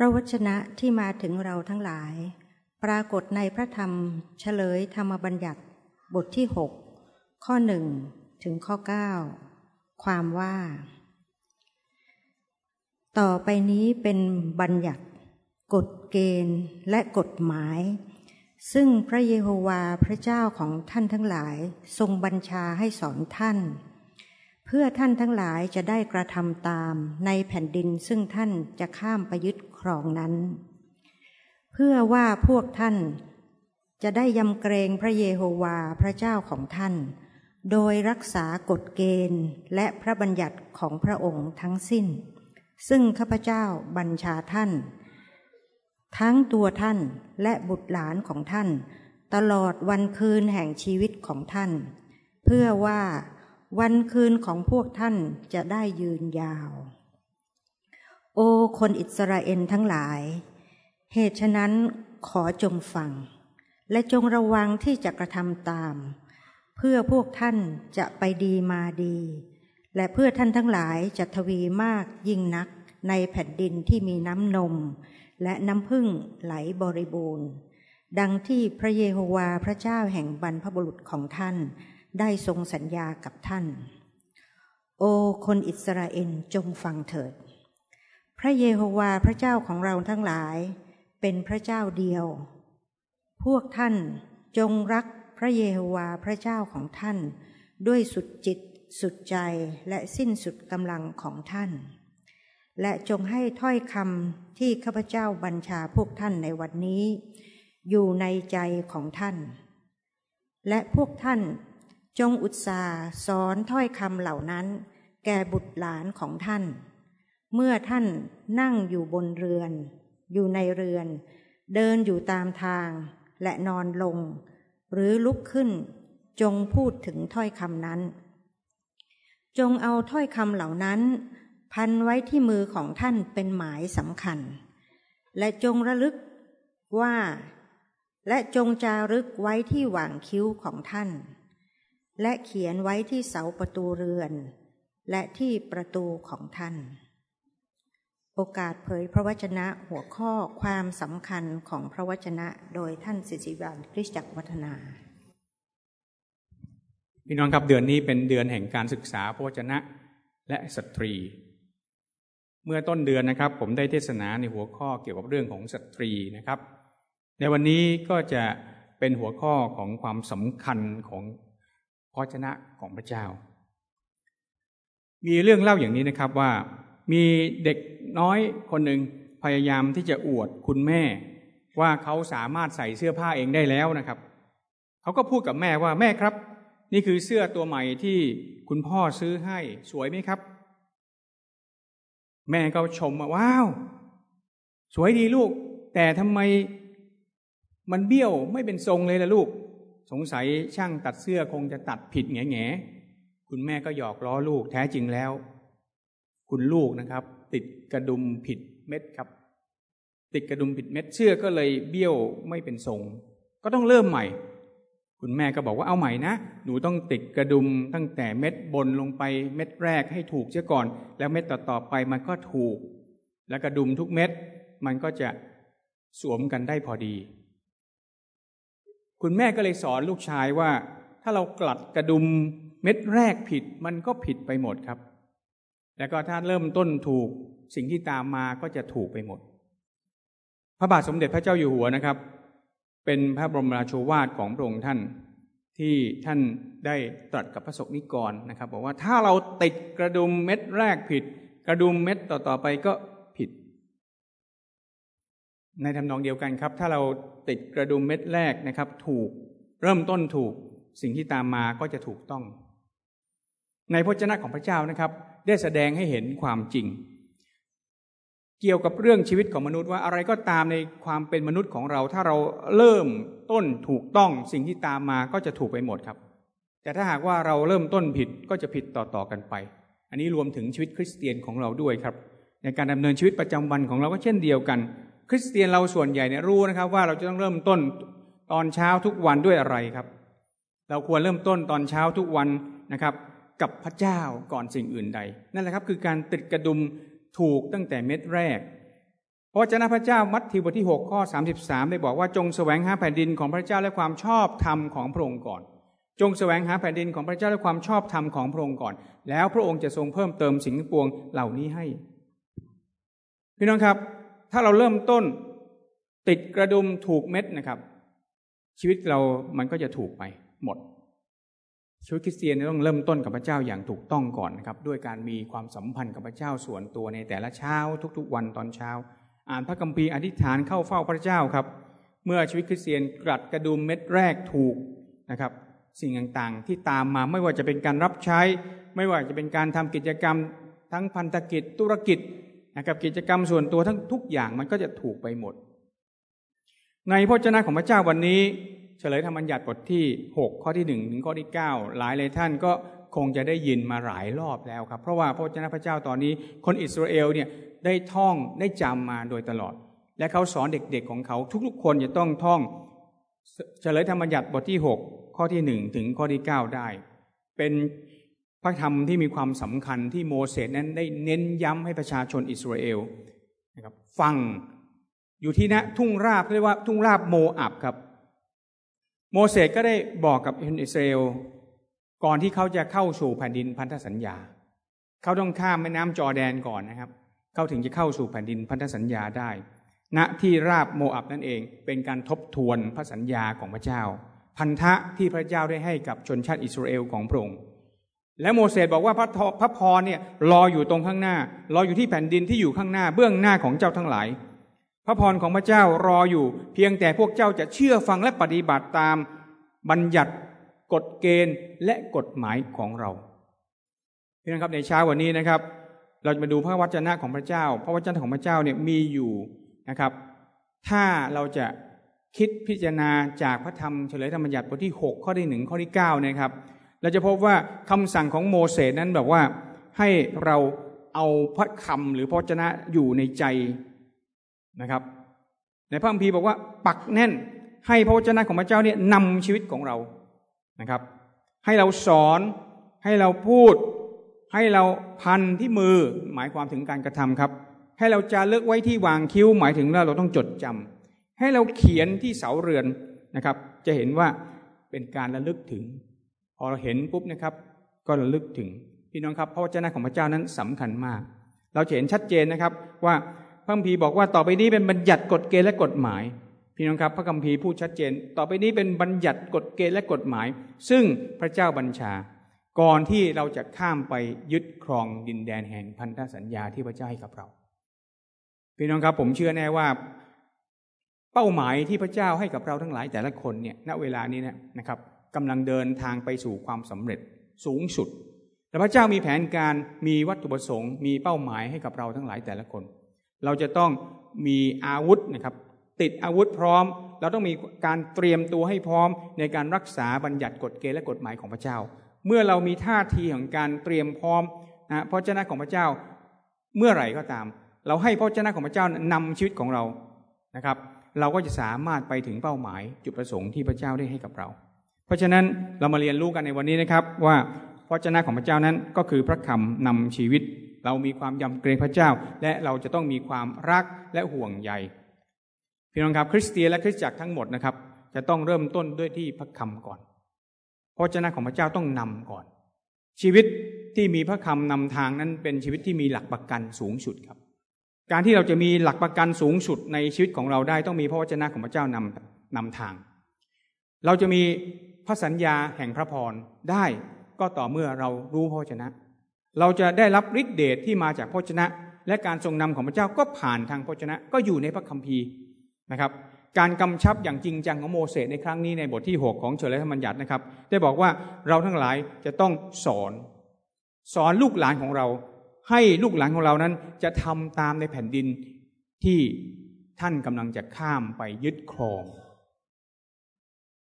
ระวจนะที่มาถึงเราทั้งหลาย ปรากฏในพระธรรมเฉลยธรรมบัญญัติ บทที่หกข้อหนึ่งถึงข้อเก้าความว่า ต่อไปนี้เป็นบัญญัติ กฎเกณฑ์และกฎหมาย ซึ่งพระเยโฮวาพระเจ้าของท่านทั้งหลายทรงบัญชาให้สอนท่าน เพื่อท่านทั้งหลายจะได้กระทำตามในแผ่นดินซึ่งท่านจะข้ามไปยึดครองนั้น เพื่อว่าพวกท่านจะได้ยำเกรงพระเยโฮวาพระเจ้าของท่าน โดยรักษากฎเกณฑ์และพระบัญญัติของพระองค์ทั้งสิ้น ซึ่งข้าพเจ้าบัญชาท่าน ทั้งตัวท่านและบุตรหลานของท่าน ตลอดวันคืนแห่งชีวิตของท่าน เพื่อว่า วันคืนของพวกท่านจะได้ยืนยาว โอ้คนอิสราเอลทั้งหลาย เหตุฉะนั้นขอจงฟัง และจงระวังที่จะกระทำตาม เพื่อพวกท่านจะไปดีมาดี และเพื่อท่านทั้งหลายจะทวีมากยิ่งนักในแผ่นดินที่มีน้ำนม และน้ำพึ่งไหลบริบูรณ์ ดังที่พระเยโฮวาพระเจ้าแห่งบรรพบุรุษของท่าน ได้ทรงสัญญากับท่าน โอ้คนอิสราเอลจงฟังเถิด พระเยโฮวาพระเจ้าของเราทั้งหลาย เป็นพระเจ้าเดียว พวกท่านจงรักพระเยโฮวาพระเจ้าของท่าน ด้วยสุดจิตสุดใจและสิ้นสุดกำลังของท่าน และจงให้ถ้อยคำที่ข้าพเจ้าบัญชาพวกท่านในวันนี้ อยู่ในใจของท่าน และพวกท่าน จงอุตสาห์สอนถ้อยคำเหล่านั้น แก่บุตรหลานของท่าน เมื่อท่านนั่งอยู่บนเรือน อยู่ในเรือน เดินอยู่ตามทาง และนอนลง หรือลุกขึ้น จงพูดถึงถ้อยคำนั้น จงเอาถ้อยคำเหล่านั้น พันไว้ที่มือของท่านเป็นหมายสำคัญ และจงระลึกว่า และจงจารึกไว้ที่หว่างคิ้วของท่าน และเขียนไว้ที่เสาประตูเรือน และที่ประตูของท่าน โอกาสเผยพระวจนะหัวข้อความสำคัญของพระวจนะโดยท่านสิริวัลคริสจักรวัฒนาพี่น้องครับเดือนนี้เป็นเดือนแห่งการศึกษาพระวจนะและสตรี เมื่อต้นเดือนนะครับ ผมได้เทศนาในหัวข้อเกี่ยวกับเรื่องของสตรีนะครับ ในวันนี้ก็จะเป็นหัวข้อของความสำคัญของ พระวจนะของพระเจ้า มีเรื่องเล่าอย่างนี้นะครับว่า มีเด็กน้อยคนหนึ่งพยายามที่จะอวดคุณแม่ ว่าเขาสามารถใส่เสื้อผ้าเองได้แล้วนะครับ เขาก็พูดกับแม่ว่าแม่ครับ นี่คือเสื้อตัวใหม่ที่คุณพ่อซื้อให้สวยไหมครับ แม่ก็ชมว่าว้าว สวยดีลูก แต่ทำไมมันเบี้ยวไม่เป็นทรงเลยล่ะลูก สงสัยช่างตัดเสื้อคงจะตัดผิดแง่แง่คุณแม่ก็หยอกล้อลูกแท้จริงแล้ว คุณลูกนะครับ ติดกระดุมผิดเม็ดครับ ติดกระดุมผิดเม็ดเสื้อก็เลยเบี้ยวไม่เป็นทรง ก็ต้องเริ่มใหม่ คุณแม่ก็บอกว่าเอาใหม่นะ หนูต้องติดกระดุมตั้งแต่เม็ดบนลงไปเม็ดแรกให้ถูกเสียก่อน แล้วเม็ดต่อๆไปมันก็ถูก แล้วกระดุมทุกเม็ดมันก็จะสวมกันได้พอดี คุณแม่ก็เลยสอนลูกชายว่า ถ้าเรากลัดกระดุมเม็ดแรกผิดมันก็ผิดไปหมดครับ แล้วก็ถ้าเริ่มต้นถูกสิ่งที่ตามมาก็จะถูกไปหมด พระบาทสมเด็จพระเจ้าอยู่หัวนะครับ เป็นพระบรมราโชวาทของพระองค์ท่าน ที่ท่านได้ตรัสกับพระสงฆ์นิกรนะครับ บอกว่าถ้าเราติดกระดุมเม็ดแรกผิด กระดุมเม็ดต่อๆไปก็ ในทำนองเดียวกันครับ ถ้าเราติดกระดุมเม็ดแรกนะครับ ถูกเริ่มต้นถูกสิ่งที่ตามมาก็จะถูกต้อง ในพระเจ้าของพระเจ้านะครับ ได้แสดงให้เห็นความจริง เกี่ยวกับเรื่องชีวิตของมนุษย์ว่าอะไรก็ตามในความเป็นมนุษย์ของเรา ถ้าเราเริ่มต้นถูกต้องสิ่งที่ตามมาก็จะถูกไปหมดครับ แต่ถ้าหากว่าเราเริ่มต้นผิดก็จะผิดต่อๆกันไป อันนี้รวมถึงชีวิตคริสเตียนของเราด้วยครับ ในการดำเนินชีวิตประจำวันของเราก็เช่นเดียวกัน คริสเตียนเราส่วนใหญ่เนี่ยรู้นะครับ ว่าเราจะต้องเริ่มต้นตอนเช้าทุกวันด้วยอะไรครับ เราควรเริ่มต้นตอนเช้าทุกวันนะครับ กับพระเจ้าก่อนสิ่งอื่นใด นั่นแหละครับคือการติดกระดุมถูกตั้งแต่เม็ดแรกพระเจ้าพระเจ้ามัทธิวบทที่ 6 ข้อ 33 ได้บอกว่าจงแสวงหาแผ่นดินของพระเจ้าและความชอบธรรมของพระองค์ก่อน จงแสวงหาแผ่นดินของพระเจ้าและความชอบธรรมของพระองค์ก่อน แล้วพระองค์จะทรงเพิ่มเติมสิ่งปวงเหล่านี้ให้ พี่น้องครับ ถ้าเราเริ่มต้นติดกระดุมถูกเม็ดนะครับ ชีวิตเรามันก็จะถูกไปหมดชีวิตคริสเตียนต้องเริ่มต้นกับพระเจ้าอย่างถูกต้องก่อนนะครับ ด้วยการมีความสัมพันธ์กับพระเจ้าส่วนตัวในแต่ละเช้า ทุกๆ วันตอนเช้า อ่านพระคัมภีร์อธิษฐานเข้าเฝ้าพระเจ้าครับ เมื่อชีวิตคริสเตียนกลัดกระดุมเม็ดแรกถูกนะครับ สิ่งต่างๆ ที่ตามมาไม่ว่าจะเป็นการรับใช้ ไม่ว่าจะเป็นการทำกิจกรรม ทั้งพันธกิจธุรกิจ นะกับกิจกรรมส่วนตัวทั้งทุกอย่างมันก็จะถูกไปหมด ในพระเจ้าของพระเจ้าวันนี้ เฉลยธรรมบัญญัติบทที่ 6 ข้อที่1ถึงข้อที่ 9 หลายหลายท่านก็คงจะได้ยินมาหลายรอบแล้วครับ เพราะว่าพระเจ้าพระเจ้าตอนนี้ คนอิสราเอลเนี่ยได้ท่องได้จำมาโดยตลอด และเขาสอนเด็กๆของเขาทุกๆคนจะต้องท่องเฉลยธรรมบัญญัติบทที่ 6 ข้อที่ 1 ถึงข้อที่ 9 ได้ เป็น พระธรรมที่มีความสำคัญที่โมเสสนั้นได้เน้นย้ำให้ประชาชนอิสราเอลนะครับฟังอยู่ที่นะทุ่งราบเรียกว่าทุ่งราบโมอับครับ โมเสสก็ได้บอกกับอิสราเอลก่อนที่เขาจะเข้าสู่แผ่นดินพันธสัญญา เขาต้องข้ามแม่น้ำจอแดนก่อนนะครับ เขาถึงจะเข้าสู่แผ่นดินพันธสัญญาได้ณที่ราบโมอับนั่นเองเป็นการทบทวนพระสัญญาของพระเจ้า พันธะที่พระเจ้าได้ให้กับชนชาติอิสราเอลของพระองค์ และโมเสสบอกว่าพระพระพรเนี่ยรออยู่ตรงข้างหน้า รออยู่ที่แผ่นดินที่อยู่ข้างหน้า เบื้องหน้าของเจ้าทั้งหลาย พระพรของพระเจ้ารออยู่ เพียงแต่พวกเจ้าจะเชื่อฟังและปฏิบัติตามบัญญัติกฎเกณฑ์และกฎหมายของเราพี่น้องครับในเช้าวันนี้นะครับ เราจะมาดูพระวจนะของพระเจ้า พระวจนะของพระเจ้าเนี่ยมีอยู่นะครับ ถ้าเราจะคิดพิจารณาจากพระธรรมเฉลยธรรมบัญญัติบทที่ 6 ข้อที่หนึ่งข้อที่9นะครับ เราจะพบว่าคำสั่งของโมเสสนั้นแบบว่าให้เราเอาพระคำหรือพระวจนะอยู่ในใจนะครับ ในพระคัมภีร์บอกว่า ปักแน่นให้พระวจนะของพระเจ้าเนี่ยนำชีวิตของเรานะครับ ให้เราสอนให้เราพูด ให้เราพันที่มือหมายความถึงการกระทำครับ ให้เราจะเลิกไว้ที่วางคิ้วหมายถึงว่าเราต้องจดจำให้เราเขียนที่เสาเรือนนะครับ จะเห็นว่าเป็นการระลึกถึง พอเราเห็นปุ๊บนะครับ ก็ระลึกถึงพี่น้องครับพระวจนะของพระเจ้านั้นสำคัญมาก เราเห็นชัดเจนนะครับว่าพระคัมภีร์บอกว่าต่อไปนี้เป็นบัญญัติกฎเกณฑ์และกฎหมาย พี่น้องครับพระคัมภีร์พูดชัดเจน ต่อไปนี้เป็นบัญญัติกฎเกณฑ์และกฎหมาย ซึ่งพระเจ้าบัญชา ก่อนที่เราจะข้ามไปยึดครองดินแดนแห่งพันธสัญญาที่พระเจ้าให้กับเรา พี่น้องครับผมเชื่อแน่ว่าเป้าหมายที่พระเจ้าให้กับเราทั้งหลายแต่ละคนเนี่ยณเวลานี้นะครับ กำลังเดินทางไปสู่ความสำเร็จสูงสุด แต่พระเจ้ามีแผนการมีวัตถุประสงค์ มีเป้าหมายให้กับเราทั้งหลายแต่ละคน เราจะต้องมีอาวุธนะครับ ติดอาวุธพร้อม เราต้องมีการเตรียมตัวให้พร้อมในการรักษาบัญญัติกฎเกณฑ์และกฎหมายของพระเจ้า เมื่อเรามีท่าทีของการเตรียมพร้อมนะพระเจ้าของพระเจ้าเมื่อไหร่ก็ตาม เราให้พระเจ้าของพระเจ้านำชีวิตของเรานะครับ เราก็จะสามารถไปถึงเป้าหมายจุดประสงค์ที่พระเจ้าได้ให้กับเรา เพราะฉะนั้นเรามาเรียนรู้กันในวันนี้นะครับ ว่าพระเจ้าของพระเจ้านั้นก็คือพระคำนำชีวิต เรามีความยำเกรงพระเจ้า และเราจะต้องมีความรักและห่วงใยพี่น้องครับคริสเตียนและคริสตจักรทั้งหมดนะครับ จะต้องเริ่มต้นด้วยที่พระคำก่อนพระเจ้าของพระเจ้าต้องนำก่อน ชีวิตที่มีพระคำนำทางนั้นเป็นชีวิตที่มีหลักประกันสูงสุดครับ การที่เราจะมีหลักประกันสูงสุดในชีวิตของเราได้ต้องมีพระวจนะของพระเจ้านำนำทาง เราจะมี ระสัญญาแห่งพระพรได้ก็ต่อเมื่อเรารู้พระวจนะ เราจะได้รับฤทธิเดชที่มาจากพระวจนะ และการทรงนำของพระเจ้าก็ผ่านทางพระวจนะ ก็อยู่ในพระคัมภีร์นะครับการกำชับอย่างจริงจังของโมเสสในครั้งนี้ในบทที่ 6 ของเฉลยธรรมบัญญัตินะครับ ได้บอกว่าเราทั้งหลายจะต้องสอน สอนลูกหลานของเรา ให้ลูกหลานของเรานั้น จะทำตามในแผ่นดินที่ท่านกำลังจะข้ามไปยึดครอง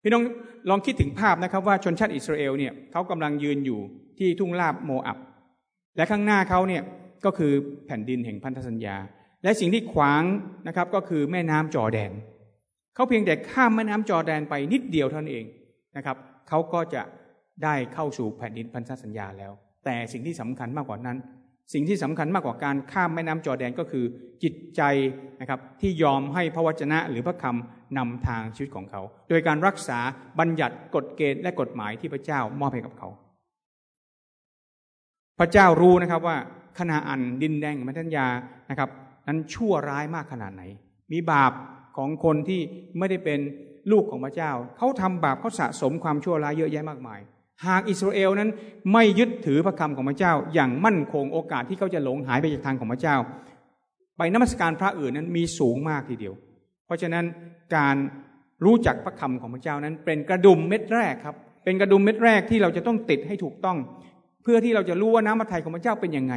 พี่น้องลองคิดถึงภาพนะครับว่าชนชาติอิสราเอลเนี่ยเขากำลังยืนอยู่ที่ทุ่งลาบโมอับ และข้างหน้าเขาเนี่ยก็คือแผ่นดินแห่งพันธสัญญา และสิ่งที่ขวางนะครับก็คือแม่น้ำจอแดนเขาเพียงแต่ข้ามแม่น้ำจอแดนไปนิดเดียวเท่านั้นเองนะครับเขาก็จะได้เข้าสู่แผ่นดินพันธสัญญาแล้ว แต่สิ่งที่สำคัญมากกว่านั้น สิ่งที่สำคัญมากกว่าการข้ามแม่น้ำจอแดนก็คือจิตใจนะครับที่ยอมให้พระวจนะหรือพระคำ นำทางชีวิตของเขา โดยการรักษาบัญญัติกฎเกณฑ์และกฎหมายที่พระเจ้ามอบให้กับเขา พระเจ้ารู้นะครับว่าขณะอันดินแดงมัทัญญานะครับ นั้นชั่วร้ายมากขนาดไหน มีบาปของคนที่ไม่ได้เป็นลูกของพระเจ้า เขาทำบาปเขาสะสมความชั่วร้ายเยอะแยะมากมาย หากอิสราเอลนั้นไม่ยึดถือพระคำของพระเจ้า อย่างมั่นคงโอกาสที่เขาจะหลงหายไปจากทางของพระเจ้า ไปนมัสการพระอื่นนั้นมีสูงมากทีเดียว เพราะฉะนั้น การรู้จักพระคำของพระเจ้านั้น เป็นกระดุมเม็ดแรกครับ เป็นกระดุมเม็ดแรกที่เราจะต้องติดให้ถูกต้อง เพื่อที่เราจะรู้ว่าน้ำพระทัยของพระเจ้าเป็นยังไง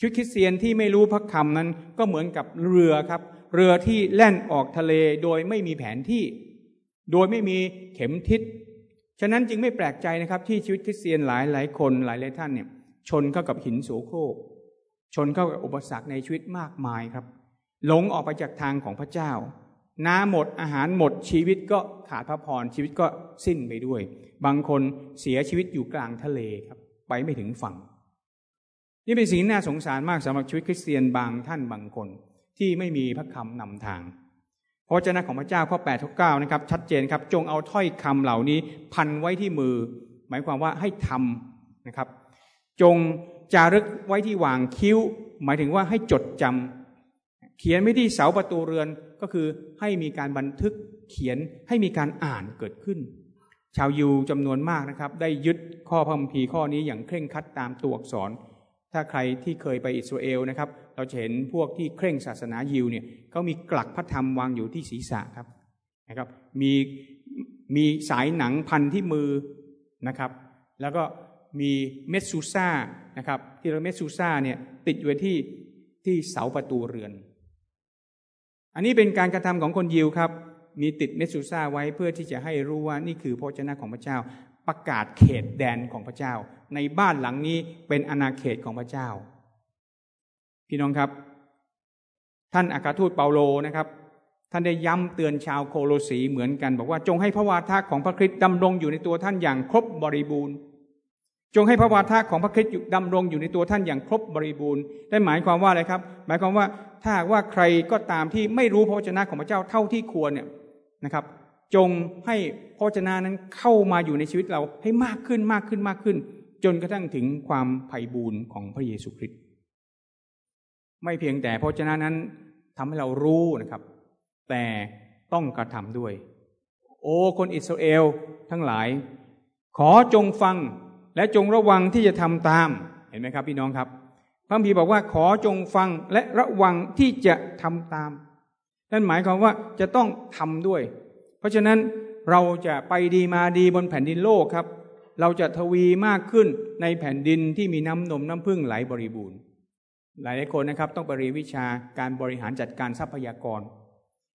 ชุดคริสเตียนที่ไม่รู้พระคำนั้นก็เหมือนกับเรือครับ เรือที่แล่นออกทะเลโดยไม่มีแผนที่ โดยไม่มีเข็มทิศฉะนั้นจึงไม่แปลกใจนะครับที่ชีวิตคริสเตียนหลายหลายคนหลายหลายท่านเนี่ย ชนเข้ากับหินโสโครกชนเข้ากับอุปสรรคในชีวิตมากมายครับหลงออกไปจากทางของพระเจ้า น้ำหมดอาหารหมดชีวิตก็ขาดพระพรชีวิตก็สิ้นไปด้วย บางคนเสียชีวิตอยู่กลางทะเลครับ ไปไม่ถึงฝั่ง นี่เป็นสิ่งน่าสงสารมากสำหรับชีวิตคริสเตียนบางท่านบางคน ที่ไม่มีพระคำนำทางพระเจ้าของพระเจ้าข้อแปดข้อเก้านะครับ ชัดเจนครับ จงเอาถ้อยคำเหล่านี้พันไว้ที่มือ หมายความว่าให้ทำนะครับ จงจารึกไว้ที่วางคิ้ว หมายถึงว่าให้จดจำเขียนไม่ที่เสาประตูเรือน ก็คือให้มีการบันทึกเขียนให้มีการอ่านเกิดขึ้น ชาวยูจำนวนมากนะครับ ได้ยึดข้อพระคัมภีร์ข้อนี้อย่างเคร่งครัดตามตัวอักษร ถ้าใครที่เคยไปอิสราเอลนะครับ เราจะเห็นพวกที่เคร่งศาสนายิวเนี่ยเขามีกลักพระธรรมวางอยู่ที่ศีรษะครับนะครับ มีมีสายหนังพันที่มือนะครับ แล้วก็มีเมสซูซ่านะครับที่เราเมสซูซ่าเนี่ยติดอยู่ที่ที่เสาประตูเรือน อันนี้เป็นการกระทำของคนยิวครับ มีติดเมสซูซ่าไว้เพื่อที่จะให้รู้ว่านี่คือพระเจ้าของพระเจ้า ประกาศเขตแดนของพระเจ้า ในบ้านหลังนี้เป็นอาณาเขตของพระเจ้า พี่น้องครับ ท่านอัครทูตเปาโลนะครับ ท่านได้ย้ำเตือนชาวโคโลสีเหมือนกัน บอกว่าจงให้พระวาทะของพระคริสต์ดำรงอยู่ในตัวท่านอย่างครบบริบูรณ์ จงให้พระวาทะของพระคริสต์ดำรงอยู่ในตัวท่านอย่างครบบริบูรณ์ได้หมายความว่าอะไรครับ หมายความว่าถ้าว่าใครก็ตามที่ไม่รู้พระวจนะของพระเจ้าเท่าที่ควรเนี่ยนะครับ จงให้พระวจนะนั้นเข้ามาอยู่ในชีวิตเราให้มากขึ้นมากขึ้นมากขึ้น จนกระทั่งถึงความไพ่บูรณ์ของพระเยซูคริสต์ไม่เพียงแต่พระเจ้านั้นทำให้เรารู้นะครับ แต่ต้องกระทำด้วย โอ้คนอิสราเอลทั้งหลาย ขอจงฟัง และจงระวังที่จะทำตามเห็นไหมครับพี่น้องครับ พระพีบอกว่าขอจงฟังและระวังที่จะทำตามนั่นหมายความว่าจะต้องทำด้วย เพราะฉะนั้นเราจะไปดีมาดีบนแผ่นดินโลกครับ เราจะทวีมากขึ้นในแผ่นดินที่มีน้ำนมน้ำพึ่งไหลบริบูรณ์ หลายหลายคนนะครับต้องไปเรียนวิชาการบริหารจัดการทรัพยากร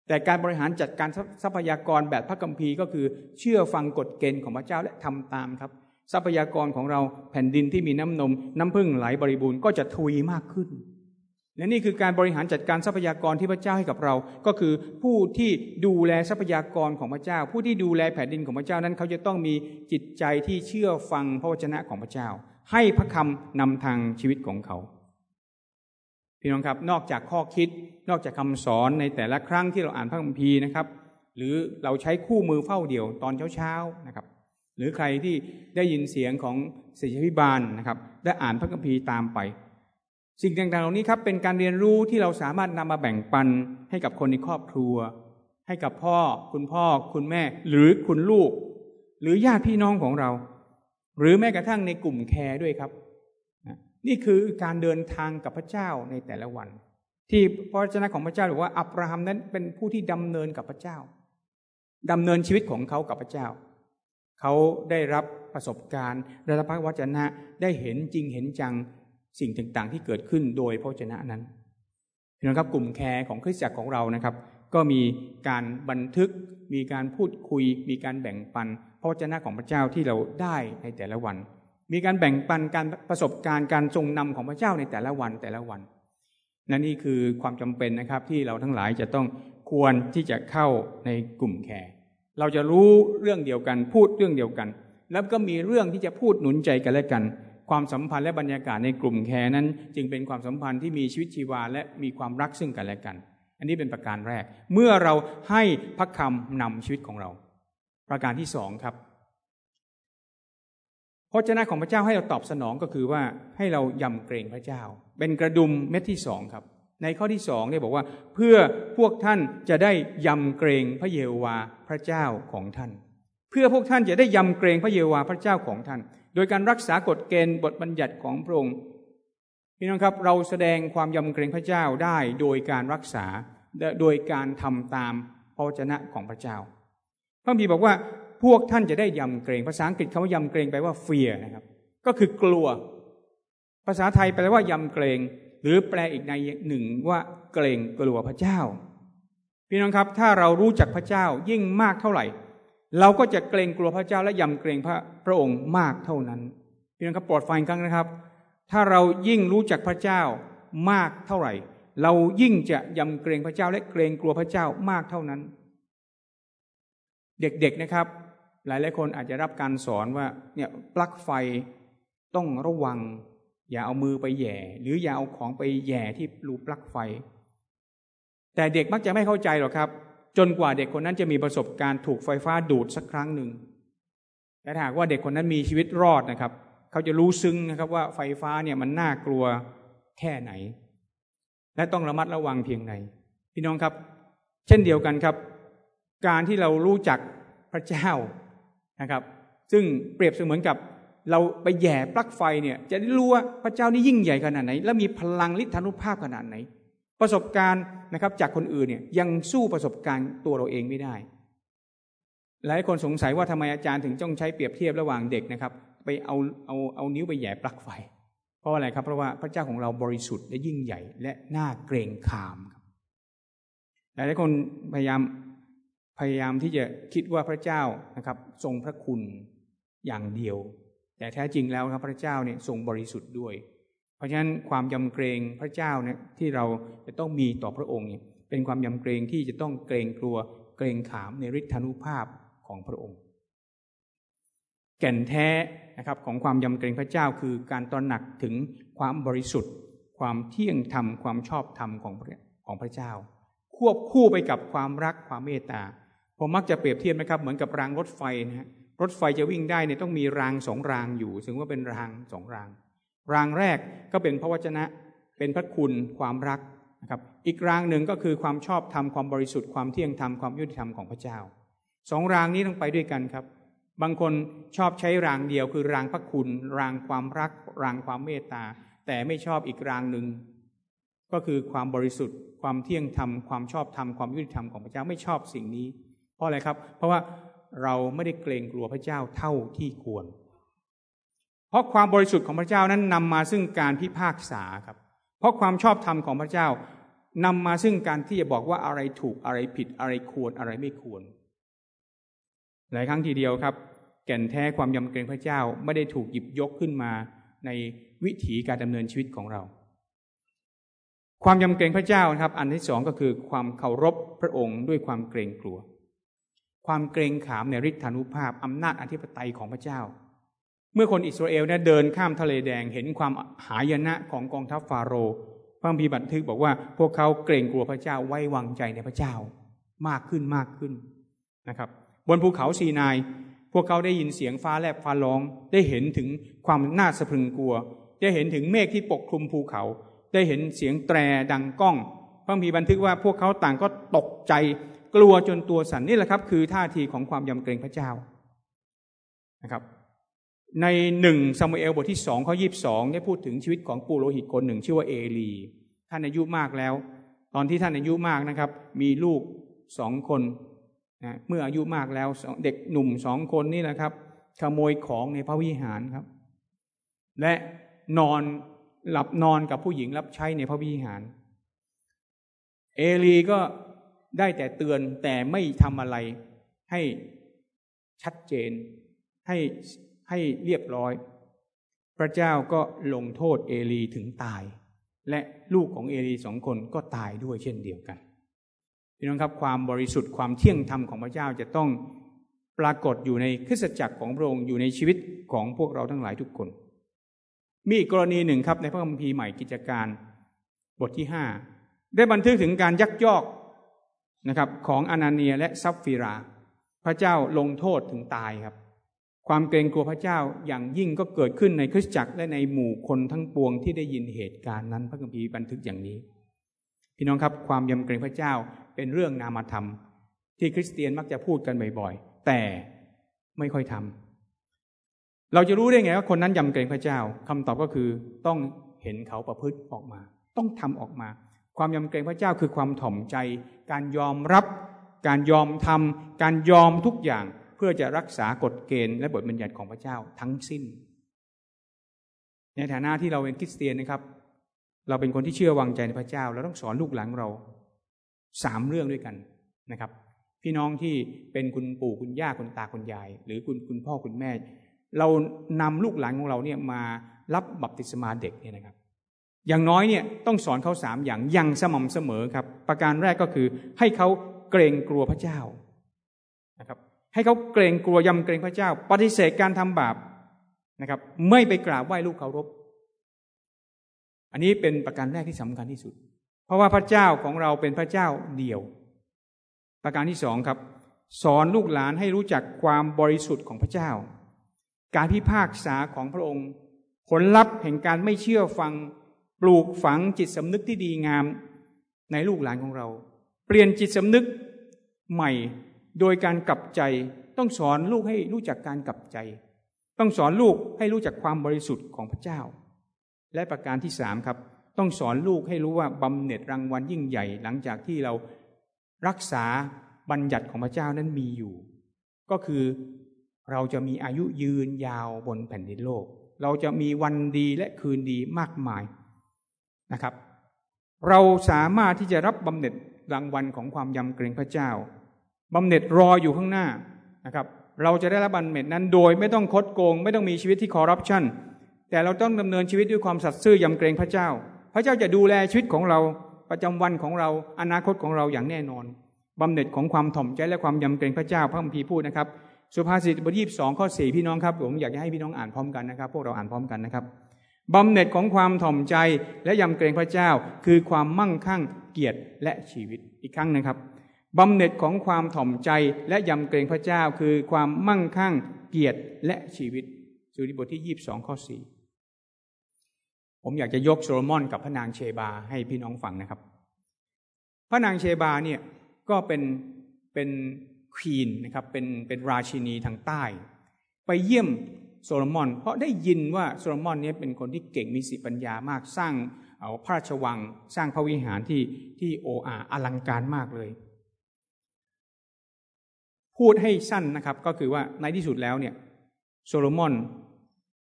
แต่การบริหารจัดการทรัพยากรแบบพระคัมภีร์ก็คือ เชื่อฟังกฎเกณฑ์ของพระเจ้าและทำตามครับ ทรัพยากรของเราแผ่นดินที่มีน้ำนม น้ำพึ่งไหลบริบูรณ์ก็จะทวีมากขึ้น และนี่คือการบริหารจัดการทรัพยากรที่พระเจ้าให้กับเรา ก็คือผู้ที่ดูแลทรัพยากรของพระเจ้า ผู้ที่ดูแลแผ่นดินของพระเจ้านั้นเขาจะต้องมีจิตใจที่เชื่อฟังพระวจนะของพระเจ้า ให้พระคำนำทางชีวิตของเขาพี่น้องครับนอกจากข้อคิดนอกจากคำสอนในแต่ละครั้งที่เราอ่านพระคัมภีร์นะครับ หรือเราใช้คู่มือเฝ้าเดี่ยวตอนเช้าๆนะครับ หรือใครที่ได้ยินเสียงของศิษยพิบาลนะครับ ได้อ่านพระคัมภีร์ตามไป สิ่งต่างๆเหล่านี้ครับเป็นการเรียนรู้ที่เราสามารถนำมาแบ่งปันให้กับคนในครอบครัว ให้กับพ่อ คุณพ่อ คุณแม่ หรือคุณลูก หรือญาติพี่น้องของเรา หรือแม้กระทั่งในกลุ่มแคร์ด้วยครับ นี่คือการเดินทางกับพระเจ้าในแต่ละวัน ที่พระเจ้าของพระเจ้าบอกว่าอับราฮัมนั้นเป็นผู้ที่ดำเนินกับพระเจ้าดำเนินชีวิตของเขากับพระเจ้า เขาได้รับประสบการณ์ได้รับพระวจนะได้เห็นจริงเห็นจังสิ่งต่างๆ ที่เกิดขึ้นโดยพระวจนะนั้นพี่น้องครับกลุ่มแคร์ของคริสตจักรของเรานะครับ ก็มีการบันทึกมีการพูดคุย มีการแบ่งปันพระวจนะของพระเจ้าที่เราได้ในแต่ละวัน มีการแบ่งปันการประสบการณ์การทรงนำของพระเจ้าในแต่ละวันแต่ละวันนั่นนี่คือความจำเป็นนะครับที่เราทั้งหลายจะต้องควรที่จะเข้าในกลุ่มแคร์ เราจะรู้เรื่องเดียวกัน พูดเรื่องเดียวกัน แล้วก็มีเรื่องที่จะพูดหนุนใจกันและกัน ความสัมพันธ์และบรรยากาศในกลุ่มแคร์นั้น จึงเป็นความสัมพันธ์ที่มีชีวิตชีวาและมีความรักซึ่งกันและกัน อันนี้เป็นประการแรก เมื่อเราให้พระคำนำชีวิตของเรา ประการที่สองครับพระเจ้าของพระเจ้าให้เราตอบสนองก็คือว่าให้เรายำเกรงพระเจ้า เป็นกระดุมเม็ดที่สองครับ ในข้อที่สองเนี่ยบอกว่าเพื่อพวกท่านจะได้ยำเกรงพระเยโฮวาพระเจ้าของท่าน เพื่อพวกท่านจะได้ยำเกรงพระเยโฮวาพระเจ้าของท่าน โดยการรักษากฎเกณฑ์บทบัญญัติของพระองค์พี่น้องครับเราแสดงความยำเกรงพระเจ้าได้โดยการรักษาโดยการทำตามพระวจนะของพระเจ้าพระบีบอกว่าพวกท่านจะได้ยำเกรงภาษาอังกฤษคำว่ายำเกรงแปลว่า fear นะครับ ก็คือกลัว ภาษาไทยแปลว่ายำเกรง หรือแปลอีกในหนึ่งว่าเกรงกลัวพระเจ้า พี่น้องครับ ถ้าเรารู้จักพระเจ้ายิ่งมากเท่าไหร่ เราก็จะเกรงกลัวพระเจ้าและยำเกรงพระพระองค์มากเท่านั้น พี่น้องครับปลอดฟังครั้งนะครับ ถ้าเรายิ่งรู้จักพระเจ้ามากเท่าไหร่ เรายิ่งจะยำเกรงพระเจ้าและเกรงกลัวพระเจ้ามากเท่านั้น เด็กๆนะครับ หลายหลายคนอาจจะรับการสอนว่าเนี่ยปลั๊กไฟต้องระวัง อย่าเอามือไปแย่ หรืออย่าเอาของไปแย่ที่รูปลั๊กไฟ แต่เด็กมักจะไม่เข้าใจหรอกครับ จนกว่าเด็กคนนั้นจะมีประสบการณ์ถูกไฟฟ้าดูดสักครั้งหนึ่งแต่หากว่าเด็กคนนั้นมีชีวิตรอดนะครับ เขาจะรู้ซึ้งนะครับว่าไฟฟ้าเนี่ยมันน่ากลัวแค่ไหน และต้องระมัดระวังเพียงไหนพี่น้องครับ เช่นเดียวกันครับ การที่เรารู้จักพระเจ้านะครับ ซึ่งเปรียบเสมือนกับ เราไปแย่ปลั๊กไฟเนี่ยจะได้รู้ว่าพระเจ้านี่ยิ่งใหญ่ขนาดไหน และมีพลังฤทธานุภาพขนาดไหน ประสบการณ์นะครับจากคนอื่นเนี่ยยังสู้ประสบการณ์ตัวเราเองไม่ได้ หลายคนสงสัยว่าทำไมอาจารย์ถึงต้องใช้เปรียบเทียบระหว่างเด็กนะครับ ไปเอาเอาเอานิ้วไปแย่ปลั๊กไฟ เพราะอะไรครับเพราะว่าพระเจ้าของเราบริสุทธิ์และยิ่งใหญ่และน่าเกรงขามครับหลายคนพยายามพยายามที่จะคิดว่าพระเจ้านะครับ ทรงพระคุณอย่างเดียว แต่แท้จริงแล้วครับพระเจ้าเนี่ยทรงบริสุทธิ์ด้วย เพราะฉะนั้นความยำเกรงพระเจ้าเนี่ยที่เราจะต้องมีต่อพระองค์เนี่ยเป็นความยำเกรงที่จะต้องเกรงกลัวเกรงขามในฤทธานุภาพของพระองค์ แก่นแท้นะครับของความยำเกรงพระเจ้าคือการตระหนักถึงความบริสุทธิ์ ความเที่ยงธรรมความชอบธรรมของของพระเจ้า ควบคู่ไปกับความรักความเมตตาผมมักจะเปรียบเทียบนะครับเหมือนกับรางรถไฟนะฮะ รถไฟจะวิ่งได้เนี่ยต้องมีรางสองรางอยู่ถึงว่าเป็นรางสองราง รางแรกก็เป็นพระวจนะ เป็นพระคุณความรักนะครับ อีกรางหนึ่งก็คือความชอบธรรมความบริสุทธิ์ความเที่ยงธรรมความยุติธรรมของพระเจ้าสองรางนี้ต้องไปด้วยกันครับ บางคนชอบใช้รางเดียวคือรางพระคุณ รางความรัก รางความเมตตา แต่ไม่ชอบอีกรางหนึ่งก็คือความบริสุทธิ์ ความเที่ยงธรรมความชอบธรรมความยุติธรรมของพระเจ้าไม่ชอบสิ่งนี้ เพราะอะไรครับ เพราะว่า เราไม่ได้เกรงกลัวพระเจ้าเท่าที่ควร เพราะความบริสุทธิ์ของพระเจ้านั้นนำมาซึ่งการพิพากษาครับ เพราะความชอบธรรมของพระเจ้านำมาซึ่งการที่จะบอกว่าอะไรถูกอะไรผิดอะไรควรอะไรไม่ควร หลายครั้งทีเดียวครับ แก่นแท้ความยำเกรงพระเจ้าไม่ได้ถูกหยิบยกขึ้นมาในวิถีการดำเนินชีวิตของเรา ความยำเกรงพระเจ้านะครับ อันที่สองก็คือความเคารพพระองค์ด้วยความเกรงกลัว ความเกรงขามในฤทธานุภาพอำนาจอธิปไตยของพระเจ้า เมื่อคนอิสราเอลเนี่ยเดินข้ามทะเลแดงเห็นความหายนะของกองทัพฟาโรห์พระบีบันทึกบอกว่า พวกเขาเกรงกลัวพระเจ้าไว้วางใจในพระเจ้า มากขึ้นมากขึ้นนะครับ บนภูเขาซีนาย พวกเขาได้ยินเสียงฟ้าแลบฟ้าร้อง ได้เห็นถึงความน่าสะพรึงกลัว ได้เห็นถึงเมฆที่ปกคลุมภูเขา ได้เห็นเสียงแตรดังก้องพระบีบันทึกว่าพวกเขาต่างก็ตกใจ กลัวจนตัวสั่นนี่แหละครับ คือท่าทีของความยำเกรงพระเจ้านะครับ ในหนึ่งซามูเอลบทที่สองข้อยีบสองได้พูดถึงชีวิตของปูโรหิตคนหนึ่ง ชื่อว่าเอลี ท่านอายุมากแล้ว ตอนที่ท่านอายุมากนะครับ มีลูกสองคนนะเมื่ออายุมากแล้วเด็กหนุ่มสองคนนี่แหละครับ ขโมยของในพระวิหารครับ และนอนหลับนอนกับผู้หญิงรับใช้ในพระวิหาร เอลีก็ ได้แต่เตือนแต่ไม่ทำอะไรให้ชัดเจน ให้ให้เรียบร้อย พระเจ้าก็ลงโทษเอลีถึงตาย และลูกของเอลีสองคนก็ตายด้วยเช่นเดียวกันพี่น้องครับความบริสุทธิ์ความเที่ยงธรรมของพระเจ้าจะต้องปรากฏอยู่ในคริสตจักรของพระองค์อยู่ในชีวิตของพวกเราทั้งหลายทุกคน มีกรณีหนึ่งครับในพระคัมภีร์ใหม่กิจการ บทที่ห้าได้บันทึกถึงการยักยอก นะครับของอนาเนียและซับฟิรา พระเจ้าลงโทษถึงตายครับ ความเกรงกลัวพระเจ้าอย่างยิ่งก็เกิดขึ้นในคริสตจักรและในหมู่คนทั้งปวงที่ได้ยินเหตุการณ์นั้นพระคัมภีร์บันทึกอย่างนี้ พี่น้องครับความยำเกรงพระเจ้าเป็นเรื่องนามธรรม ที่คริสเตียนมักจะพูดกันบ่อยๆ แต่ไม่ค่อยทำเราจะรู้ได้ไงว่าคนนั้นยำเกรงพระเจ้าคำตอบก็คือต้องเห็นเขาประพฤติออกมา ต้องทำออกมา ความยำเกรงพระเจ้าคือความถ่อมใจ การยอมรับ การยอมทำการยอมทุกอย่างเพื่อจะรักษากฎเกณฑ์และบทบัญญัติของพระเจ้าทั้งสิ้น ในฐานะที่เราเป็นคริสเตียนนะครับ เราเป็นคนที่เชื่อวางใจในพระเจ้า เราต้องสอนลูกหลานเราสามเรื่องด้วยกันนะครับ พี่น้องที่เป็นคุณปู่คุณย่าคุณตาคุณยาย หรือคุณคุณพ่อคุณแม่ เรานำลูกหลานของเราเนี่ยมารับบัพติศมาเด็กเนี่ยนะครับ อย่างน้อยเนี่ยต้องสอนเขาสามอย่างอย่างสม่ำเสมอครับ ประการแรกก็คือให้เขาเกรงกลัวพระเจ้านะครับ ให้เขาเกรงกลัวยำเกรงพระเจ้า ปฏิเสธการทำบาปนะครับ ไม่ไปกราบไหว้ลูกเคารพ อันนี้เป็นประการแรกที่สำคัญที่สุด เพราะว่าพระเจ้าของเราเป็นพระเจ้าเดียว ประการที่สองครับ สอนลูกหลานให้รู้จักความบริสุทธิ์ของพระเจ้า การพิพากษาของพระองค์ ผลลัพธ์แห่งการไม่เชื่อฟัง ลูกฝังจิตสำนึกที่ดีงามในลูกหลานของเรา เปลี่ยนจิตสำนึกใหม่โดยการกลับใจ ต้องสอนลูกให้รู้จักการกลับใจ ต้องสอนลูกให้รู้จักความบริสุทธิ์ของพระเจ้า และประการที่สามครับ ต้องสอนลูกให้รู้ว่าบำเหน็จรางวัลยิ่งใหญ่ หลังจากที่เรารักษาบัญญัติของพระเจ้านั้นมีอยู่ ก็คือเราจะมีอายุยืนยาวบนแผ่นดินโลก เราจะมีวันดีและคืนดีมากมาย นะครับ เราสามารถที่จะรับบำเหน็จรางวัลของความยำเกรงพระเจ้าบำเหน็จรออยู่ข้างหน้านะครับ เราจะได้รับบำเหน็จนั้นโดยไม่ต้องคดโกง ไม่ต้องมีชีวิตที่คอร์รัปชันแต่เราต้องดำเนินชีวิตด้วยความสัตย์ซื่อยำเกรงพระเจ้า พระเจ้าจะดูแลชีวิตของเราประจำวันของเราอนาคตของเราอย่างแน่นอนบำเหน็จของความถ่อมใจและความยำเกรงพระเจ้าพระคัมภีร์พูดนะครับ สุภาษิตบทยี่สิบสองข้อสี่พี่น้องครับผมอยากให้พี่น้องอ่านพร้อมกันนะครับ พวกเราอ่านพร้อมกันนะครับ บำเหน็จของความถ่อมใจและยำเกรงพระเจ้า คือความมั่งคั่งเกียรติและชีวิตอีกครั้งนะครับบำเหน็จของความถ่อมใจและยำเกรงพระเจ้า คือความมั่งคั่งเกียรติและชีวิตสุริบทที่ยี่บสองข้อสี่ผมอยากจะยกโซโลมอนกับพระนางเชบาให้พี่น้องฟังนะครับ พระนางเชบาเนี่ยก็เป็นเป็น queen นะครับเป็นเป็นราชินีทางใต้ ไปเยี่ยม โซโลมอน เพราะได้ยินว่าโซโลมอนเนี่ยเป็นคนที่เก่งมีสติปัญญามากสร้างเอาพระราชวังสร้างพระวิหารที่ที่โอ่อ่าอลังการมากเลย พูดให้สั้นนะครับก็คือว่าในที่สุดแล้วเนี่ยโซโลมอน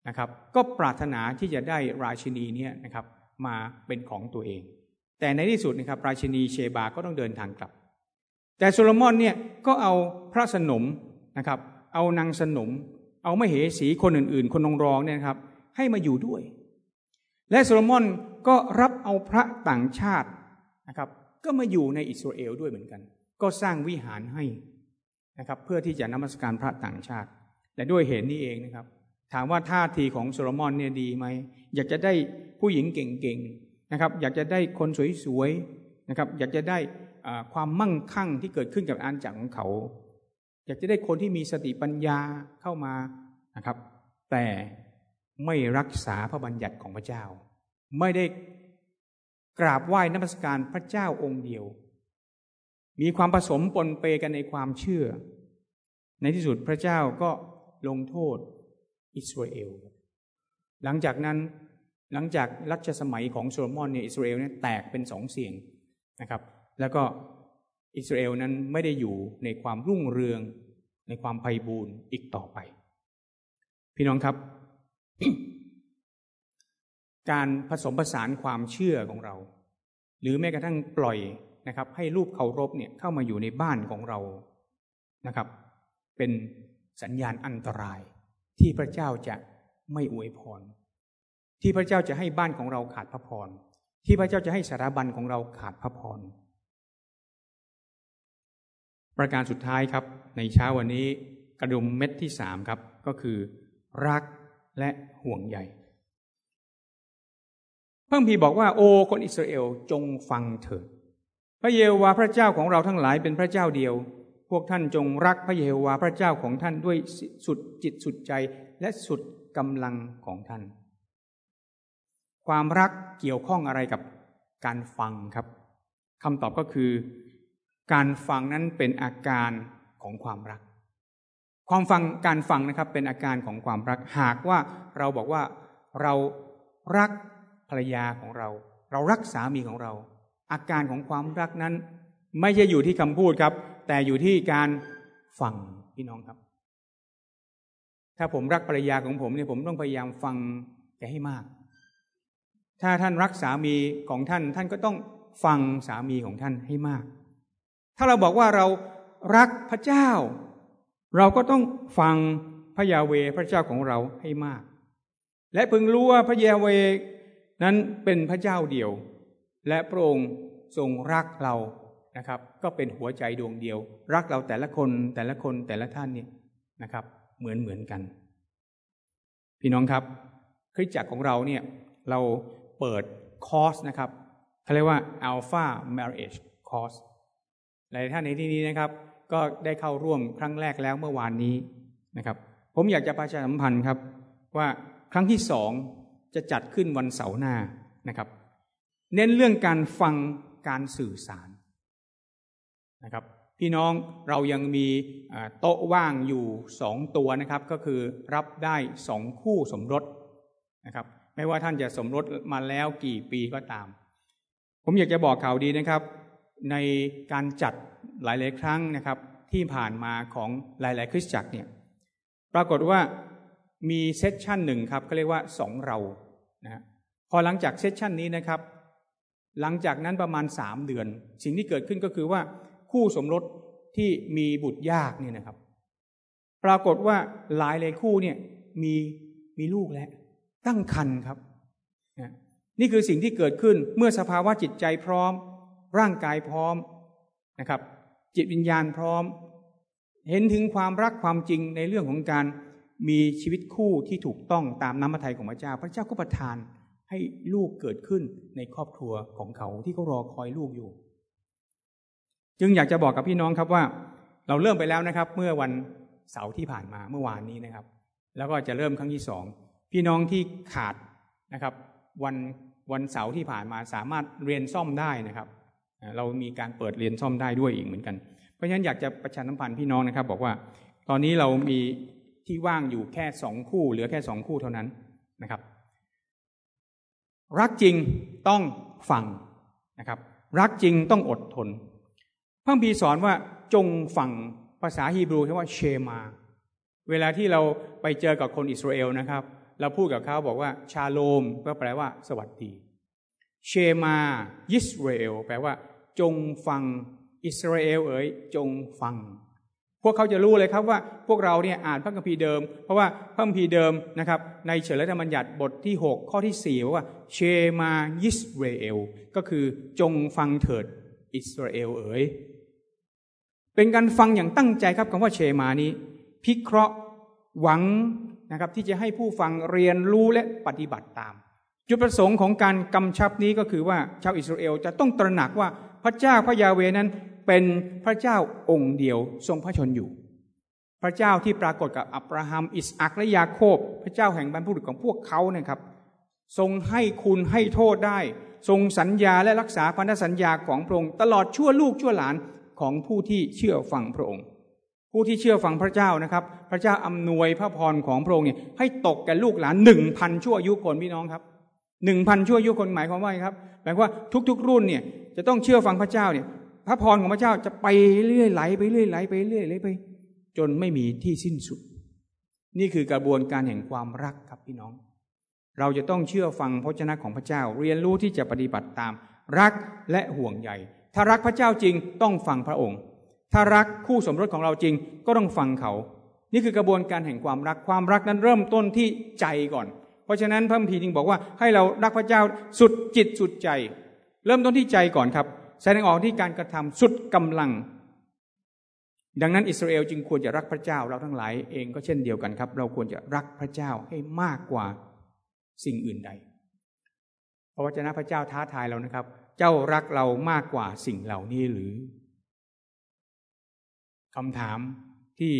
นะครับก็ปรารถนาที่จะได้ราชินีเนี่ยนะครับมาเป็นของตัวเอง แต่ในที่สุดนะครับราชินีเชบาก็ต้องเดินทางกลับ แต่โซโลมอนเนี่ยก็เอาพระสนมนะครับเอานางสนม เอาไม่เหสีคนอื่น ๆ คนนองรองเนี่ยครับ ให้มาอยู่ด้วย และโซโลมอนก็รับเอาพระต่างชาตินะครับ ก็มาอยู่ในอิสราเอลด้วยเหมือนกัน ก็สร้างวิหารให้นะครับ เพื่อที่จะนมัสการพระต่างชาติ และด้วยเหตุนี้เองนะครับ ถามว่าท่าทีของโซโลมอนเนี่ยดีไหมอยากจะได้ผู้หญิงเก่งๆนะครับ อยากจะได้คนสวยๆนะครับ อยากจะได้ความมั่งคั่งที่เกิดขึ้นกับอาณาจักรของเขา อยากจะได้คนที่มีสติปัญญาเข้ามานะครับ แต่ไม่รักษาพระบัญญัติของพระเจ้า ไม่ได้กราบไหว้นับสการพระเจ้าองค์เดียว มีความผสมปนเปกันในความเชื่อ ในที่สุดพระเจ้าก็ลงโทษอิสราเอล หลังจากนั้นหลังจากรัชสมัยของโซโลมอนเนี่ยอิสราเอลเนี่ยแตกเป็นสองเสียงนะครับ แล้วก็ อิสราเอลนั้นไม่ได้อยู่ในความรุ่งเรือง ในความไพ่บูรณ์อีกต่อไป พี่น้องครับ การผสมผสานความเชื่อของเรา หรือแม้กระทั่งปล่อยนะครับ ให้รูปเคารพเนี่ยเข้ามาอยู่ในบ้านของเรานะครับ เป็นสัญญาณอันตรายที่พระเจ้าจะไม่อวยพร ที่พระเจ้าจะให้บ้านของเราขาดพระพร ที่พระเจ้าจะให้สารบัญของเราขาดพระพร ประการสุดท้ายครับ ในเช้าวันนี้กระดุมเม็ดที่สามครับ ก็คือ รักและห่วงใยพระพีบอกว่าโอ้คนอิสราเอลจงฟังเถิดพระเยโฮวาห์พระเจ้าของเราทั้งหลายเป็นพระเจ้าเดียว พวกท่านจงรักพระเยโฮวาห์พระเจ้าของท่านด้วยสุดจิตสุดใจและสุดกำลังของท่าน ความรักเกี่ยวข้องอะไรกับการฟังครับคำตอบก็คือ การฟังนั้นเป็นอาการของความรัก ความฟังการฟังนะครับเป็นอาการของความรัก หากว่าเราบอกว่าเรารักภรรยาของเรา เรารักสามีของเรา อาการของความรักนั้น ไม่ใช่อยู่ที่คำพูดครับ แต่อยู่ที่การฟังพี่น้องครับ ถ้าผมรักภรรยาของผมเนี่ยผมต้องพยายามฟังแกให้มาก ถ้าท่านรักสามีของท่าน ท่านก็ต้องฟังสามีของท่านให้มาก ถ้าเราบอกว่าเรารักพระเจ้า เราก็ต้องฟังพระยาเวพระเจ้าของเราให้มาก และพึงรู้ว่าพระยาเวนั้นเป็นพระเจ้าเดียว และพระองค์ทรงรักเรานะครับ ก็เป็นหัวใจดวงเดียว รักเราแต่ละคนแต่ละคนแต่ละท่านเนี่ยนะครับ เหมือนเหมือนกัน พี่น้องครับคริสตจักรของเราเนี่ยเราเปิดคอร์สนะครับเขาเรียกว่า Alpha Marriage Course หลายท่านในที่นี้นะครับ ก็ได้เข้าร่วมครั้งแรกแล้วเมื่อวานนี้นะครับ ผมอยากจะประชาสัมพันธ์ครับว่าครั้งที่สองจะจัดขึ้นวันเสาร์หน้านะครับ เน้นเรื่องการฟังการสื่อสารนะครับ พี่น้องเรายังมีโต๊ะว่างอยู่สองตัวนะครับ ก็คือรับได้สองคู่สมรสนะครับ ไม่ว่าท่านจะสมรสมาแล้วกี่ปีก็ตาม ผมอยากจะบอกข่าวดีนะครับ ในการจัดหลาย ๆ ครั้งนะครับที่ผ่านมาของหลาย ๆ คริสตจักรเนี่ยปรากฏว่ามีเซสชันหนึ่งครับเขาเรียกว่าสองเรานะพอหลังจากเซสชันนี้นะครับ หลังจากนั้นประมาณสามเดือน สิ่งที่เกิดขึ้นก็คือว่าคู่สมรสที่มีบุตรยากเนี่ยนะครับ ปรากฏว่าหลายเลยคู่เนี่ยมีมีลูกแล้วตั้งคันครับนะนี่คือสิ่งที่เกิดขึ้นเมื่อสภาวะจิตใจพร้อม ร่างกายพร้อมนะครับ จิตวิญญาณพร้อม เห็นถึงความรักความจริงในเรื่องของการมีชีวิตคู่ที่ถูกต้องตามน้ำพระทัยของพระเจ้า พระเจ้าก็ประทานให้ลูกเกิดขึ้นในครอบครัวของเขาที่เขารอคอยลูกอยู่ จึงอยากจะบอกกับพี่น้องครับว่า เราเริ่มไปแล้วนะครับ เมื่อวันเสาร์ที่ผ่านมาเมื่อวานนี้นะครับ แล้วก็จะเริ่มครั้งที่สองพี่น้องที่ขาดนะครับ วันวันเสาร์ที่ผ่านมาสามารถเรียนซ่อมได้นะครับ เรามีการเปิดเรียนซ่อมได้ด้วยอีกเหมือนกัน เพราะฉะนั้นอยากจะประชาสัมพันธ์พี่น้องนะครับ บอกว่าตอนนี้เรามีที่ว่างอยู่แค่สองคู่ เหลือแค่สองคู่เท่านั้นนะครับ รักจริงต้องฟังนะครับ รักจริงต้องอดทนพระพีสอนว่าจงฟังภาษาฮีบรูเรียกว่าเชมา เวลาที่เราไปเจอกับคนอิสราเอลนะครับ เราพูดกับเขาบอกว่า ชาโลมก็แปลว่า สวัสดี เชมายิสราเอลแปลว่า จงฟังอิสราเอลเอ๋ยจงฟัง พวกเขาจะรู้เลยครับว่าพวกเราเนี่ยอ่านพระคัมภีร์เดิม เพราะว่าพระคัมภีร์เดิมนะครับในเฉลยธรรมบัญญัติบทที่ 6 ข้อที่ 4 ว่าเชมายิสราเอลก็คือจงฟังเถิดอิสราเอลเอ๋ยเป็นการฟังอย่างตั้งใจครับคำว่าเชมานี้ พิเคราะห์หวังนะครับที่จะให้ผู้ฟังเรียนรู้และปฏิบัติตาม จุดประสงค์ของการกำชับนี้ก็คือว่าชาวอิสราเอลจะต้องตระหนักว่า ระเจ้าพระยาเวนั้นเป็นพระเจ้าองค์เดียวทรงพระชนอยู่ พระเจ้าที่ปรากฏกับอับราฮัม อิสอักและยาโคบ พระเจ้าแห่งบรรพบุรุษของพวกเขาเนี่ยครับ ทรงให้คุณให้โทษได้ ทรงสัญญาและรักษาพันธสัญญาของพระองค์ตลอดชั่วลูกชั่วหลานของผู้ที่เชื่อฟังพระองค์ ผู้ที่เชื่อฟังพระเจ้านะครับ พระเจ้าอำนวยพระพรของพระองค์เนี่ยให้ตกแก่ลูกหลานหนึ่งพันชั่วอายุคนพี่น้องครับหนึ่งพันชั่วอายุคนหมายความว่าไงครับหมายความว่าทุกๆ รุ่นเนี่ย จะต้องเชื่อฟังพระเจ้าเนี่ย พระพรของพระเจ้าจะไปเรื่อยไหลไปเรื่อยไหลไปเรื่อยไหลไป จนไม่มีที่สิ้นสุด นี่คือกระบวนการแห่งความรักครับพี่น้อง เราจะต้องเชื่อฟังพระชนะของพระเจ้า เรียนรู้ที่จะปฏิบัติตาม รักและห่วงใยถ้ารักพระเจ้าจริงต้องฟังพระองค์ ถ้ารักคู่สมรสของเราจริงก็ต้องฟังเขา นี่คือกระบวนการแห่งความรักความรักนั้นเริ่มต้นที่ใจก่อน เพราะฉะนั้นพระพีจึงบอกว่าให้เรารักพระเจ้าสุดจิตสุดใจ เริ่มต้นที่ใจก่อนครับ แสดงออกที่การกระทำสุดกำลัง ดังนั้นอิสราเอลจึงควรจะรักพระเจ้า เราทั้งหลายเองก็เช่นเดียวกันครับ เราควรจะรักพระเจ้าให้มากกว่าสิ่งอื่นใดพระวจนะพระเจ้าท้าทายเรานะครับ เจ้ารักเรามากกว่าสิ่งเหล่านี้หรือคำถามที่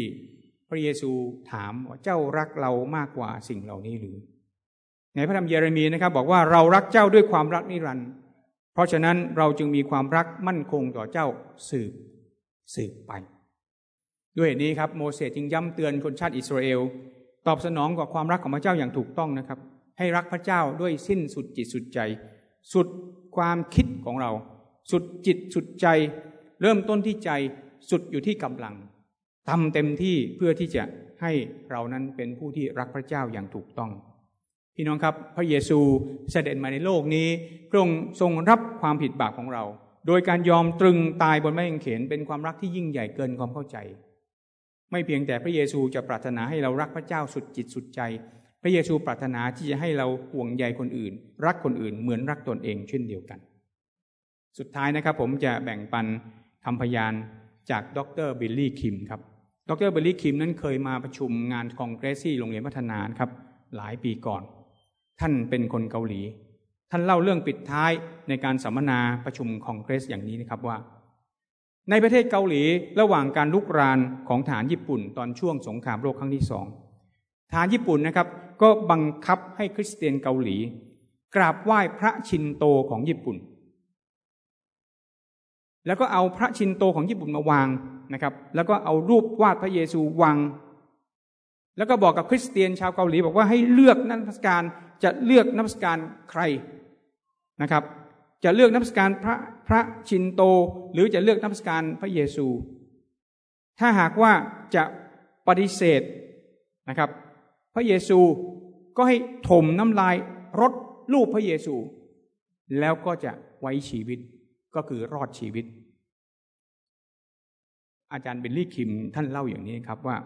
พระเยซูถามว่าเจ้ารักเรามากกว่าสิ่งเหล่านี้หรือ ในพระธรรมเยเรมีนะครับ บอกว่าเรารักเจ้าด้วยความรักนิรันดร์ ราะฉะนั้นเราจึงมีความรักมั่นคงต่อเจ้าสืบสืบไป ด้วยนี้ครับโมเสสจึงย้ำเตือนคนชาติอิสราเอล ตอบสนองกับความรักของพระเจ้าอย่างถูกต้องนะครับ ให้รักพระเจ้าด้วยสิ้นสุดจิตสุดใจ สุดความคิดของเรา สุดจิตสุดใจ เริ่มต้นที่ใจสุดอยู่ที่กำลังทำเต็มที่เพื่อที่จะให้เรานั้นเป็นผู้ที่รักพระเจ้าอย่างถูกต้อง พี่น้องครับ พระเยซูเสด็จมาในโลกนี้พระองค์ทรงรับความผิดบาปของเรา โดยการยอมตรึงตายบนไม้กางเขนเป็นความรักที่ยิ่งใหญ่เกินความเข้าใจ ไม่เพียงแต่พระเยซูจะปรารถนาให้เรารักพระเจ้าสุดจิตสุดใจ พระเยซูปรารถนาที่จะให้เราห่วงใยคนอื่น รักคนอื่นเหมือนรักตนเองเช่นเดียวกัน สุดท้ายนะครับ ผมจะแบ่งปันคำพยานจากดรบิลลี่คิมครับดรบิลลี่คิมนั้นเคยมาประชุมงานคองเกรสที่โรงเรียนวัฒนาครับหลายปีก่อน ท่านเป็นคนเกาหลี ท่านเล่าเรื่องปิดท้ายในการสัมมนาประชุมคองเกรสอย่างนี้นะครับว่า ในประเทศเกาหลีระหว่างการรุกรานของทหารญี่ปุ่น ตอนช่วงสงครามโลกครั้งที่สองฐานญี่ปุ่นนะครับ ก็บังคับให้คริสเตียนเกาหลี กราบไหว้พระชินโตของญี่ปุ่น แล้วก็เอาพระชินโตของญี่ปุ่นมาวางนะครับ แล้วก็เอารูปวาดพระเยซูวางแล้วก็บอกกับคริสเตียนชาวเกาหลีบอกว่าให้เลือกนักการ จะเลือกนักการใครนะครับ จะเลือกนักการพระพระชินโต หรือจะเลือกนักการพระเยซู ถ้าหากว่าจะปฏิเสธนะครับ พระเยซูก็ให้ถมน้ำลายรดรูปพระเยซู แล้วก็จะไว้ชีวิตก็คือรอดชีวิต อาจารย์เบลลี่คิมท่านเล่าอย่างนี้ครับว่า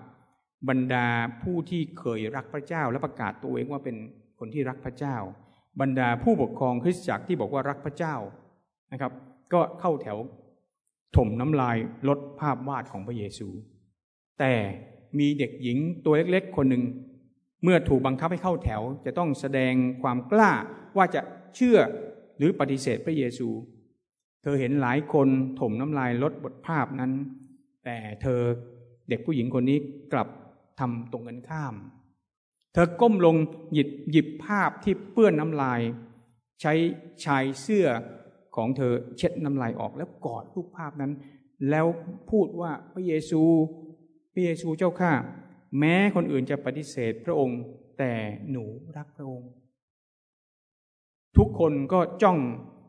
บรรดาผู้ที่เคยรักพระเจ้าและประกาศตัวเองว่าเป็น คนที่รักพระเจ้า บรรดาผู้ปกครองคริสตจักรที่บอกว่ารักพระเจ้านะครับ ก็เข้าแถวถมน้ำลายลดภาพวาดของพระเยซู แต่มีเด็กหญิงตัวเล็กๆ คนหนึ่ง เมื่อถูกบังคับให้เข้าแถว จะต้องแสดงความกล้าว่าจะเชื่อหรือปฏิเสธพระเยซู เธอเห็นหลายคนถมน้ำลายลดบทภาพนั้น แต่เธอเด็กผู้หญิงคนนี้กลับทำตรงกันข้าม เธอก้มลงหยิบหยิบภาพที่เปื้อนน้ำลาย ใช้ชายเสื้อของเธอเช็ดน้ำลายออกแล้วกอดรูปภาพนั้น แล้วพูดว่าพระเยซู พระเยซูเจ้าข้าแม้คนอื่นจะปฏิเสธพระองค์ แต่หนูรักพระองค์ ทุกคนก็จ้อง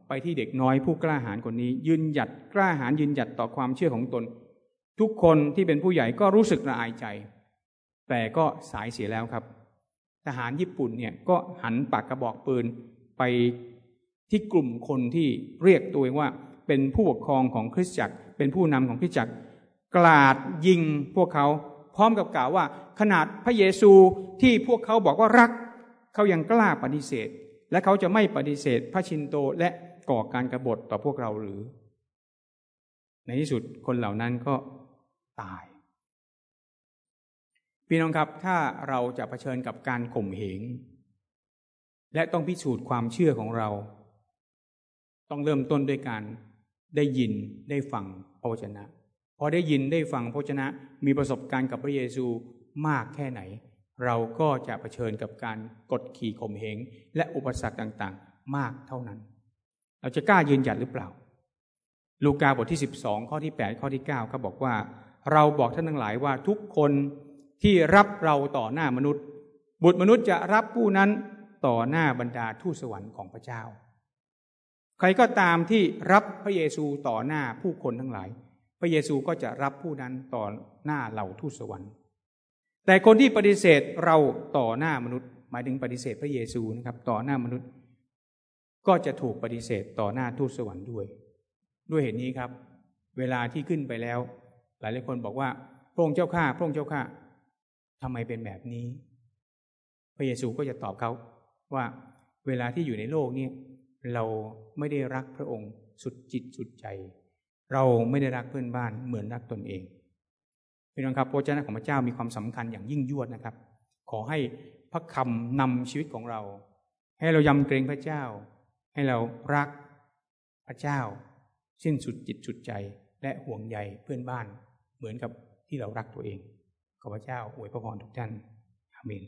ไปที่เด็กน้อยผู้กล้าหาญคนนี้ ยืนหยัดกล้าหาญยืนหยัดต่อความเชื่อของตน ทุกคนที่เป็นผู้ใหญ่ก็รู้สึกละอายใจ แต่ก็สายเสียแล้วครับ ทหารญี่ปุ่นเนี่ยก็หันปากกระบอกปืนไปที่กลุ่มคนที่เรียกตัวเองว่าเป็นผู้ปกครองของคริสตจักร เป็นผู้นำของคริสตจักร กลาดยิงพวกเขาพร้อมกับกล่าวว่า ขนาดพระเยซูที่พวกเขาบอกว่ารัก เขายังกล้าปฏิเสธ และเขาจะไม่ปฏิเสธพระชินโตและก่อการกรบฏต่อพวกเราหรือ ในที่สุดคนเหล่านั้นก็ตาย พี่น้องครับถ้าเราจะะเผชิญกับการข่มเหง และต้องพิสูจน์ความเชื่อของเรา ต้องเริ่มต้นด้วยการได้ยินได้ฟังพระวจนะ พอได้ยินได้ฟังพระวจนะมีประสบการณ์กับพระเยซูมากแค่ไหน เราก็จะะเผชิญกับการกดขี่ข่มเหง และอุปสรรคต่างๆ มากเท่านั้น เราจะกล้ายืนหยัดหรือเปล่า ลูกาบทที่ 12 ข้อที่ 8 ข้อที่9เขาบอกว่า เราบอกท่านทั้งหลายว่าทุกคน ที่รับเราต่อหน้ามนุษย์ บุตรมนุษย์จะรับผู้นั้นต่อหน้าบรรดาทูตสวรรค์ของพระเจ้า ใครก็ตามที่รับพระเยซูต่อหน้าผู้คนทั้งหลาย พระเยซูก็จะรับผู้นั้นต่อหน้าเหล่าทูตสวรรค์ แต่คนที่ปฏิเสธเราต่อหน้ามนุษย์ หมายถึงปฏิเสธพระเยซูนะครับต่อหน้ามนุษย์ ก็จะถูกปฏิเสธต่อหน้าทูตสวรรค์ด้วย ด้วยเหตุนี้ครับ เวลาที่ขึ้นไปแล้ว หลายหลายคนบอกว่าพระองค์เจ้าข้าพระองค์เจ้าข้า ทำไมเป็นแบบนี้ พระเยซูก็จะตอบเขาว่าเวลาที่อยู่ในโลกนี้เราไม่ได้รักพระองค์สุดจิตสุดใจ เราไม่ได้รักเพื่อนบ้านเหมือนรักตนเองพี่น้องครับพระเจ้าของพระเจ้ามีความสำคัญอย่างยิ่งยวดนะครับ ขอให้พระคำนำชีวิตของเรา ให้เรายำเกรงพระเจ้า ให้เรารักพระเจ้า สิ้นสุดจิตสุดใจและห่วงใยเพื่อนบ้านเหมือนกับที่เรารักตัวเอง ขอพระเจ้าอวยพระพรทุกท่านอาเมน